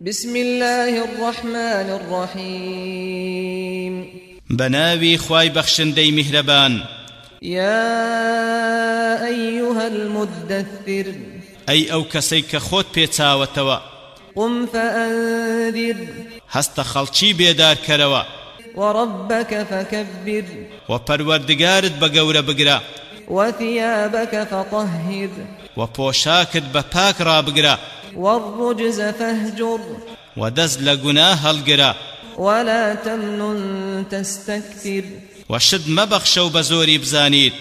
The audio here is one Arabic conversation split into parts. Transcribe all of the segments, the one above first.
بسم الله الرحمن الرحيم. بناوي خواي بخشندي مهربان يا أيها المدثر. أي أو كسيك خود بيتاوتوا قم فأنذر. هست خلچي بيدار كروا وربك فكبر. وپروردگارت بگور بگرا وثيابك فطهر. وپوشاكت بپاك را بگرا والرجز فاهجر. ودز لگناه الگرا ولا تمنن تستكثر. وشد مبخشو بزوري بزانيت.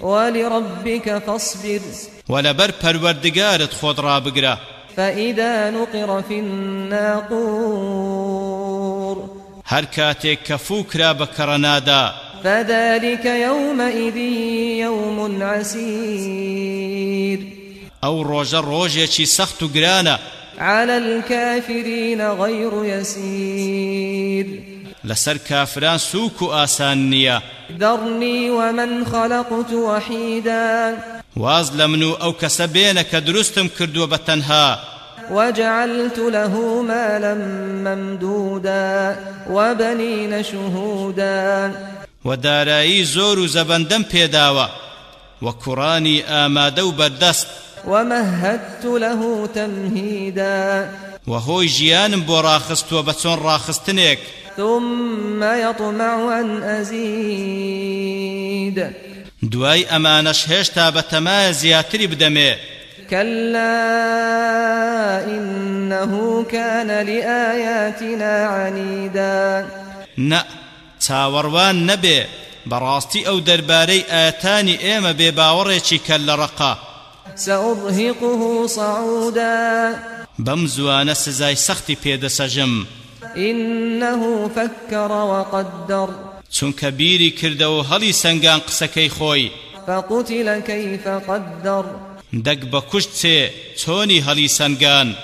ولربك فاصبر. ولبر پروردگارت خود را بگرا فإذا نقر في الناقور. هر كاتێک کە فووکرا بە کەڕەنادا. فذلك يومئذ يوم عسير. ئەو ڕۆژە ڕۆژێکی سەخت و گرانە على الكافرين غير يسير. سووک و ئاسان نییە ذرني ومن خلقت وحيدا. واز لە من و ئەو کەسە بێنە کە دروستم کردووە بە تەنها. وجعلت له مالا ممدودا وبنين شهودا. و دارایی زۆر و زەبەندەم پێداوە و ومهدت له تمهيدا. و هۆی ژیانم بۆ ڕاخستووە بە چۆن ڕاخستنێک ثم يطمع أن أزيد. دوای ئەمانەش هێشتا بە تەمایە زیاتری بدەمێ. كلا إنه كان لآياتنا عنيدا. نەبێ بەڕاستی ئەو دەربارەی ئاەتانی ئێمە بێ باوەڕێکی کەل لە ڕقا سأرهقه صعودا. بمزوان سزاي سختي بيد سجم إنه فكر وقدر. چونك بيري كردو هلي سنگان قسكي خوي فقتل كيف قدر. دك بكشت توني هلي سنگان.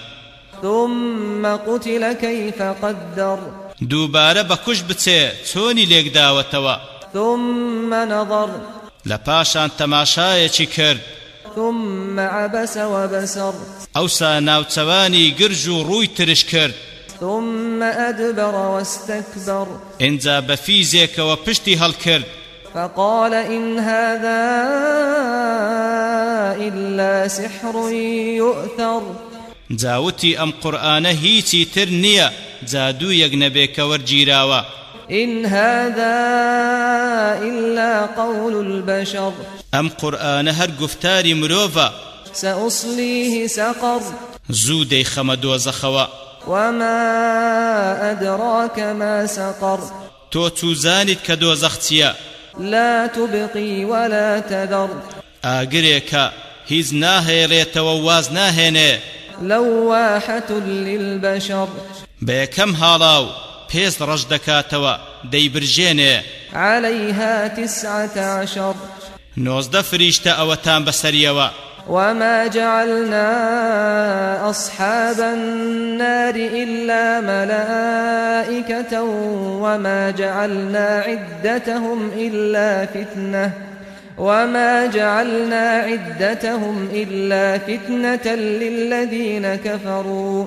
ثم قتل كيف قدر. دووبارە بە کوش بچێ چۆنی لێکداوەتەوە ثم نظر. لە پاشان تەماشایەکی کرد. ثم عبس وبسر. ئەوسا ناوچەوانی گرژ و ڕووی ترش کرد. ثم أدبر واستكبر. بە فیزێکەوە پشتی هەڵکرد فقال إن هذا إلا سحر يؤثر. جاوتی ئەم قورآانە هیچی تر نییە جادوویەک نەبێکە وەرگیراوە. إن هذا إلا قول البشر. ئەم قورآانە هەر گفتاری مرۆڤە؟ سأصليه سقر. زوو دەیخەمە دۆزەخەوە. وما أدراك ما سقر. چوزانیت کە دۆزەخ چییە؟ لا تبقي ولا تذر. ئاگرێکە هیچ ناهێڕێتەوە واز ناهێنێ. لواحة للبشر. یەکەم هاڵاو پێست ڕەش دەکاتەوە دەیبرژێنێ. عليها تسعة عشر. نۆزدە فریشتە ئەوەتان بەسەریەوە. وما جعلنا أصحاب النار إلا ملائكة وما جعلنا عدتهم إلا فتنة وما جعلنا عدتهم إلا فتنة للذين كفروا.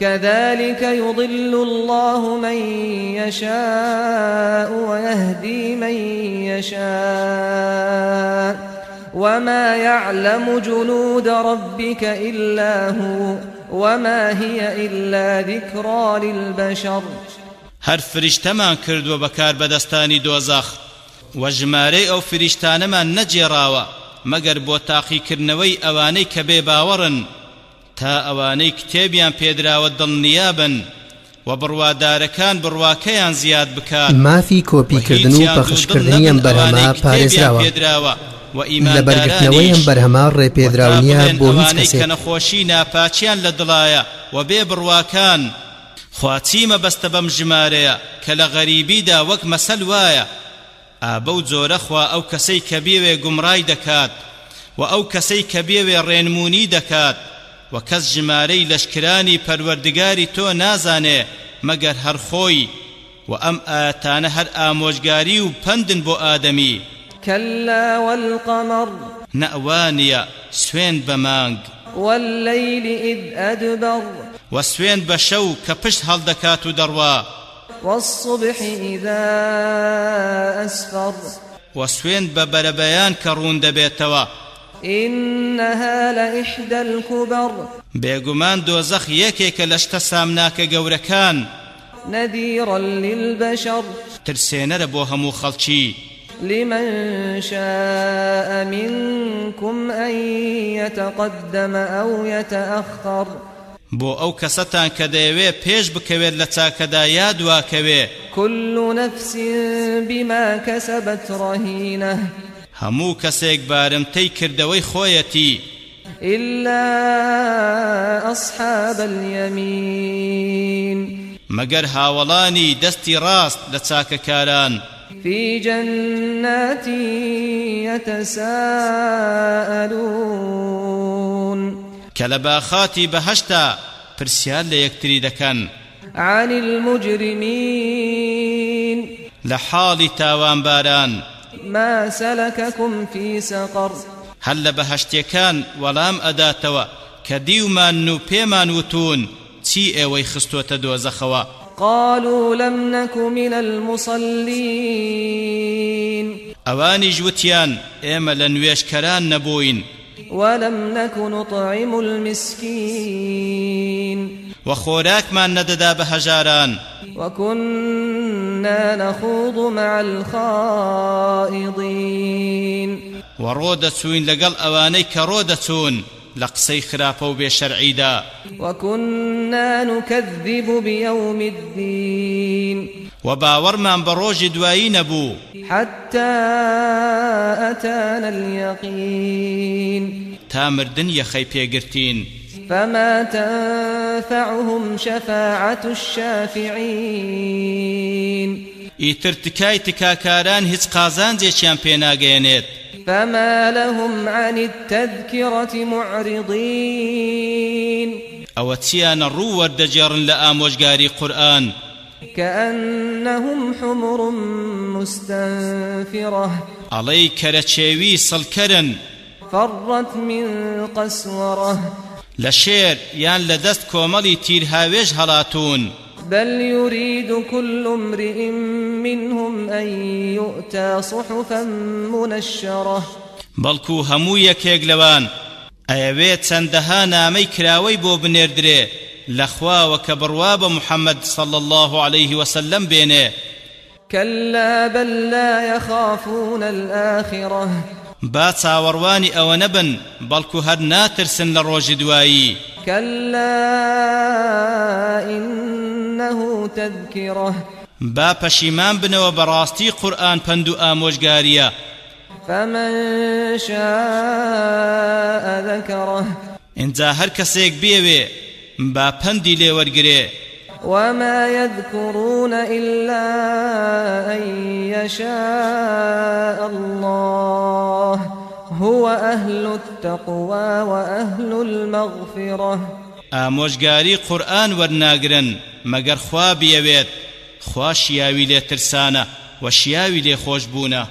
كذلك يضل الله من يشاء ويهدي من يشاء وما يعلم جنود ربك إلا هو وما هي إلا ذكرى للبشر. هەر فریشتەمان کردووە بەکار بەدەستانی دۆزەخ و ژمارەی ئەو فریشتانەمان نەجێڕاوە مەگەر بۆ تاقیکردنەوەی ئەوانەی کە بێ باوەڕن. تا ئەوانەی کتێبیان پێدراوە دڵنیابن و بڕوادارەکان بڕواکەیان زیاد بکات. مافی کۆپیکردن و پەخشکردنی ئەم بەرهەما پارێزراوە. لە بەرگرتنەوەی ئەم بەرهەما ڕێپێدراونیە بۆ هیچ کەسێک. نەخۆشی ناپاچیان لە دڵایە و بێ بڕواکان. خواچیمە بەستە بەم ژمارەیە کە لە غەریبیدا وەک مەسەل وایە. ئابە و جۆرە خوا ئەو کەسەی کە بێوێ گومڕای دەکات و ئەو کەسەی کە بێوێ ڕێنمونی دەکات. و کەس ژمارەی لەشکرانی پەروەردگاری تۆ نازانێ مەگەر هەرخۆی و ئەم ئاتانە هەر ئامۆژگاری و پندن بۆ ئادەمی. كلا والقمر نەوانە سوێن بەمانگ والليل إذ أدبر. وسوێن بە شەو کە پشت هەڵدەکات و دەڕوا. والصبح إذا أسفر. بەرەبەیان کە ڕوون دەبێتەوە. إنها لإحدى الكبر. بێگومان دۆزەخ یەکێکە لە شتە سامناکە گەورەکان. نذيرا للبشر. ترسێنەرە بۆ هەموو خەڵکی. لمن شاء منكم أن يتقدم أو يتأخر. بۆ ئەو کەسەتان کە دەیەوێ پێش بکەوێت لە چاکەدا یا دواکەوێ كل نفس بما كسبت رهينة. هەموو کەسێک بارمتەی کردەوەی خۆیەتی. إلا أصحاب اليمين. مەگەر هاوڵانی دەستی ڕاست لە چاکەکاران. في جنات يتساءلون. بەهەشتا پرسیار لە یەکتری دەکەن. عن المجرمين. لە حاڵی تاوانباران. ما سلككم في سقر. هەر لە بەهەشتەکان وەڵام ئەداتەوە. کە دیومان و پێمان وتون چی ئێوەی خستوتە دۆزەخەوە؟ قالوا لم نك من المصلين. ئەوانی ژوتیان ئێمە لە نوێشکەران نەبووین. ولم نك نطعم المسكين. و خۆراکمان نەدەدا بە هەژاران. وكنا نخوض مع الخائضين. و ڕۆ دەچوین لەگەڵ ئەوانەی کە ڕۆ دەچوون لە قسەی خراپە و بێشەرعیدا وكنا نكذب بيوم الدين. و باوەڕمان بە ڕۆژی دوایی نەبوو حتى أتانا اليقين. تا مردن یەخەی پێگرتین فما تنفعهم شفاعة الشافعين. ئیتر تکای تکاکاران هیچ قازانجێکیان پێناگەێنێت فما لهم عن التذكرة معرضين. چیانە ڕوو وەردەجێڕن لە ئامۆژگاری قورئان كأنهم حمر مستنفرة. ئەڵەی کەرەچێوی سڵکەرن. فرت من قسورة. لە شێر یان لە دەست کۆمەڵی تیرهاوێژ هەڵاتون بل يريد كل امرئ منهم أن يؤتى صحفا منشرة. بەڵکو هەموو یەکێک لەوان. ئەیەوێت چەندەها نامەی کراوەی بۆ بنێردرێ. لەخواوە کە بڕوا بە محەممەد صلى الله عليه وسلم بێنێ. كلا بل لا يخافون الآخرة. با چاوەڕوانی ئەوە نەبن بەڵکو هەر ناترسن لە ڕۆژی دوایی. كلا إنه تذكرة. با پەشیمان بنەوە بەڕاستی قورئان پند و ئامۆژگاریە فمن شاء ذكره. اینجا هەر کەسێک بێوێ با پەندی لێوەرگرێ. وما يذكرون إلا أن يشاء الله. هو أهل التقوى وأهل المغفرة. ئامۆژگاری قورئان وەرناگرن مەگەر خوا بیەوێت خوا شیاوی لێ ترسانە و شیاوی لێ خۆش بوونە.